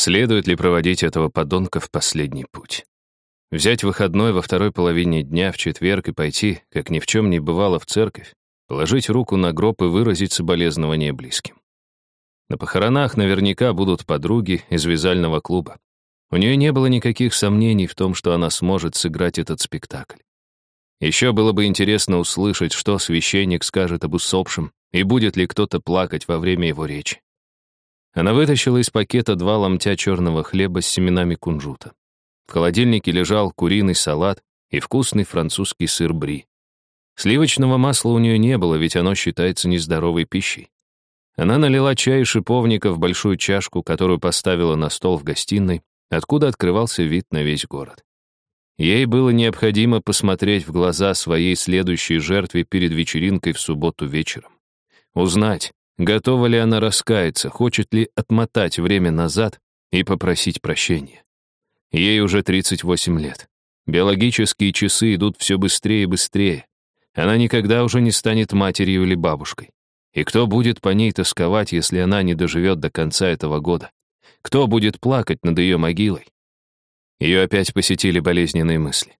Следует ли проводить этого подонка в последний путь? Взять выходной во второй половине дня в четверг и пойти, как ни в чем не бывало, в церковь, положить руку на гроб и выразить соболезнование близким. На похоронах наверняка будут подруги из вязального клуба. У нее не было никаких сомнений в том, что она сможет сыграть этот спектакль. Еще было бы интересно услышать, что священник скажет об усопшем, и будет ли кто-то плакать во время его речи. Она вытащила из пакета два ломтя черного хлеба с семенами кунжута. В холодильнике лежал куриный салат и вкусный французский сыр бри. Сливочного масла у нее не было, ведь оно считается нездоровой пищей. Она налила чай и шиповника в большую чашку, которую поставила на стол в гостиной, откуда открывался вид на весь город. Ей было необходимо посмотреть в глаза своей следующей жертве перед вечеринкой в субботу вечером. Узнать, готова ли она раскаяться, хочет ли отмотать время назад и попросить прощения. Ей уже 38 лет. Биологические часы идут все быстрее и быстрее. Она никогда уже не станет матерью или бабушкой. И кто будет по ней тосковать, если она не доживет до конца этого года? Кто будет плакать над ее могилой? Ее опять посетили болезненные мысли.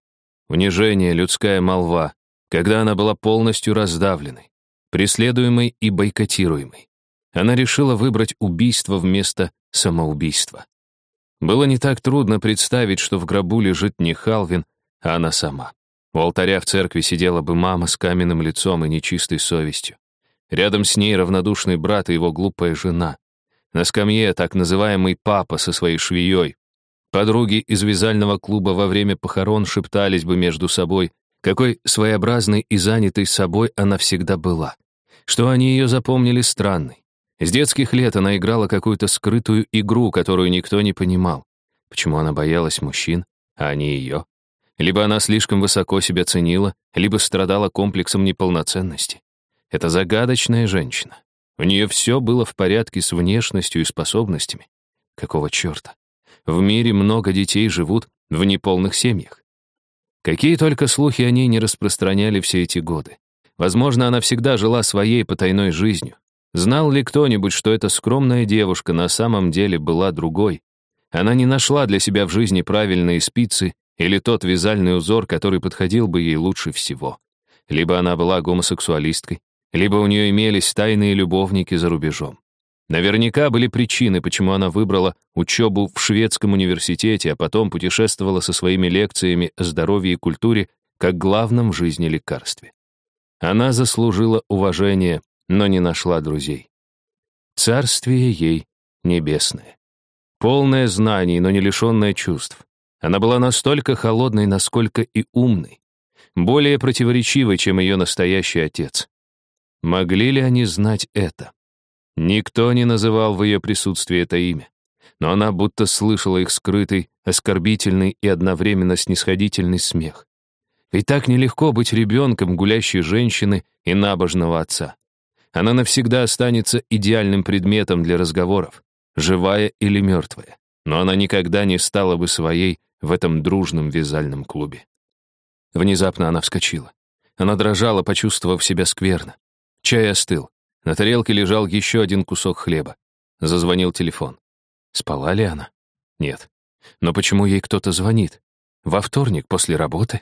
Унижение, людская молва, когда она была полностью раздавленной преследуемой и бойкотируемой. Она решила выбрать убийство вместо самоубийства. Было не так трудно представить, что в гробу лежит не Халвин, а она сама. У алтаря в церкви сидела бы мама с каменным лицом и нечистой совестью. Рядом с ней равнодушный брат и его глупая жена. На скамье так называемый папа со своей швеей. Подруги из вязального клуба во время похорон шептались бы между собой, какой своеобразной и занятой собой она всегда была. Что они ее запомнили странной. С детских лет она играла какую-то скрытую игру, которую никто не понимал. Почему она боялась мужчин, а не ее? Либо она слишком высоко себя ценила, либо страдала комплексом неполноценности. Это загадочная женщина. У нее все было в порядке с внешностью и способностями. Какого черта? В мире много детей живут в неполных семьях. Какие только слухи о ней не распространяли все эти годы. Возможно, она всегда жила своей потайной жизнью. Знал ли кто-нибудь, что эта скромная девушка на самом деле была другой? Она не нашла для себя в жизни правильные спицы или тот вязальный узор, который подходил бы ей лучше всего. Либо она была гомосексуалисткой, либо у нее имелись тайные любовники за рубежом. Наверняка были причины, почему она выбрала учебу в шведском университете, а потом путешествовала со своими лекциями о здоровье и культуре как главном в жизни лекарстве. Она заслужила уважение, но не нашла друзей. Царствие ей небесное. Полное знаний, но не лишенное чувств. Она была настолько холодной, насколько и умной. Более противоречивой, чем ее настоящий отец. Могли ли они знать это? Никто не называл в ее присутствии это имя, но она будто слышала их скрытый, оскорбительный и одновременно снисходительный смех. Ведь так нелегко быть ребенком гулящей женщины и набожного отца. Она навсегда останется идеальным предметом для разговоров, живая или мертвая, но она никогда не стала бы своей в этом дружном вязальном клубе. Внезапно она вскочила. Она дрожала, почувствовав себя скверно. Чай остыл. На тарелке лежал еще один кусок хлеба. Зазвонил телефон. Спала ли она? Нет. Но почему ей кто-то звонит? Во вторник после работы?